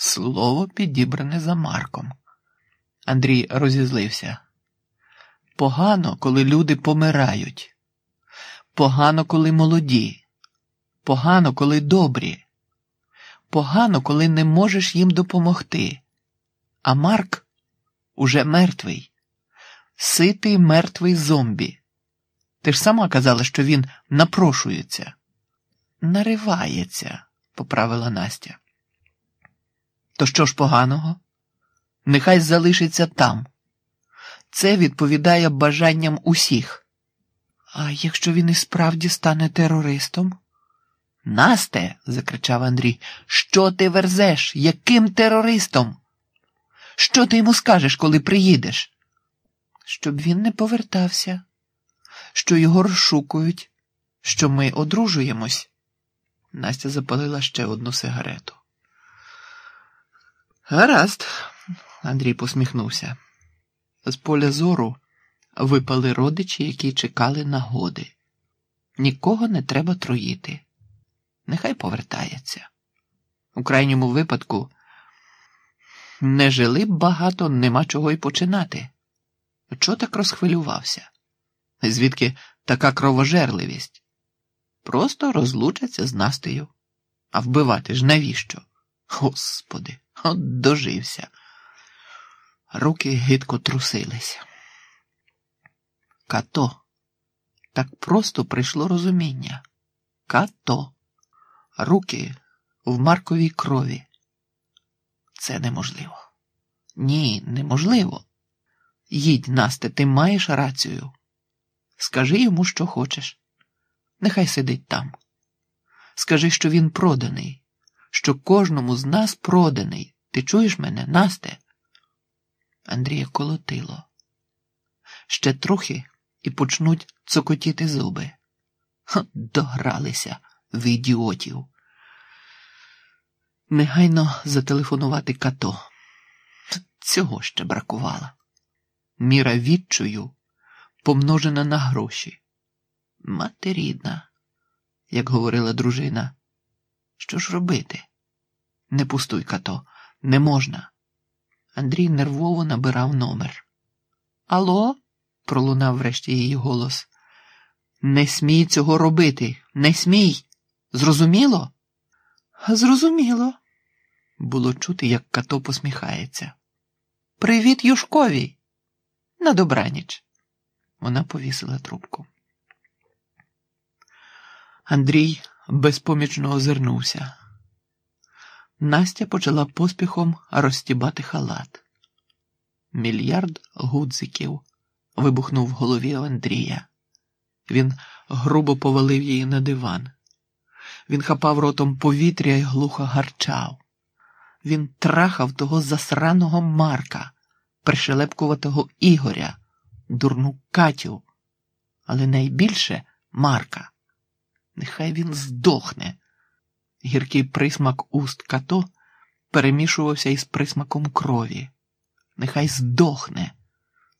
Слово підібране за Марком. Андрій розізлився. Погано, коли люди помирають. Погано, коли молоді. Погано, коли добрі. Погано, коли не можеш їм допомогти. А Марк уже мертвий, ситий мертвий зомбі. Ти ж сама казала, що він напрошується. Наривається, поправила Настя. То що ж поганого? Нехай залишиться там. Це відповідає бажанням усіх. А якщо він і справді стане терористом? Насте, закричав Андрій, що ти верзеш? Яким терористом? Що ти йому скажеш, коли приїдеш? Щоб він не повертався, що його розшукують, що ми одружуємось. Настя запалила ще одну сигарету. Гаразд, Андрій посміхнувся. З поля зору випали родичі, які чекали нагоди. Нікого не треба троїти. Нехай повертається. У крайньому випадку не жили б багато, нема чого й починати. Чого так розхвилювався? Звідки така кровожерливість? Просто розлучаться з Настею. А вбивати ж навіщо? Господи, от дожився. Руки гидко трусилися. Като. Так просто прийшло розуміння. Като. Руки в Марковій крові. Це неможливо. Ні, неможливо. Їдь, Насте, ти маєш рацію. Скажи йому, що хочеш. Нехай сидить там. Скажи, що він проданий, що кожному з нас проданий. Ти чуєш мене, Насте? Андрія колотило. Ще трохи і почнуть цокотіти зуби. Ха, догралися в ідіотів. Негайно зателефонувати като. Цього ще бракувало. Міра відчую помножена на гроші. Мати рідна, як говорила дружина. Що ж робити? Не пустуй като, не можна. Андрій нервово набирав номер. Алло? пролунав врешті її голос. Не смій цього робити, не смій. Зрозуміло? Зрозуміло. Було чути, як като посміхається. Привіт, Юшковій. На добраніч. Вона повісила трубку. Андрій безпомічно озирнувся. Настя почала поспіхом розтібати халат. Мільярд гудзиків вибухнув в голові Андрія. Він грубо повалив її на диван. Він хапав ротом повітря і глухо гарчав. Він трахав того засраного Марка, пришелепкуватого Ігоря, дурну Катю, але найбільше Марка. Нехай він здохне. Гіркий присмак уст като перемішувався із присмаком крові. Нехай здохне.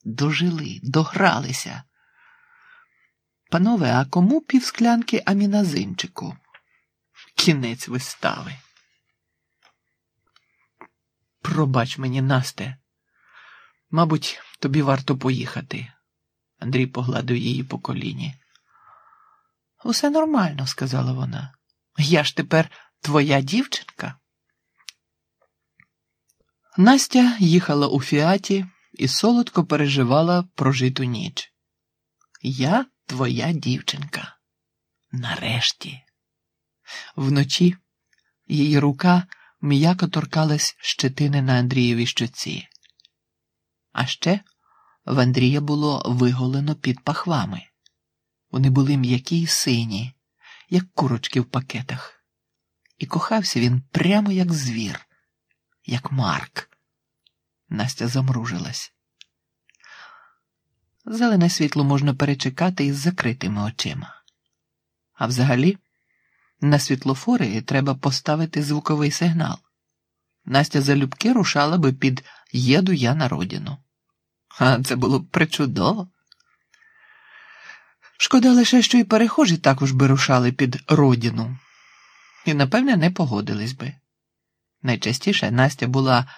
Дожили, догралися. Панове, а кому півсклянки аміназинчику? Кінець вистави. Пробач мені, Насте. Мабуть, тобі варто поїхати. Андрій погладив її по коліні. Усе нормально, сказала вона. Я ж тепер твоя дівчинка. Настя їхала у фіаті і солодко переживала прожиту ніч. Я твоя дівчинка. Нарешті. Вночі її рука м'яко торкалась щетини на Андрієвій щоці. А ще в Андрія було виголено під пахвами. Вони були м'які й сині, як курочки в пакетах. І кохався він прямо як звір, як Марк. Настя замружилась. Зелене світло можна перечекати із закритими очима. А взагалі, на світлофори треба поставити звуковий сигнал. Настя залюбки рушала би під Єду я на родину. А це було б причудово. Шкода лише, що і перехожі також би рушали під родину, і, напевне, не погодились би. Найчастіше Настя була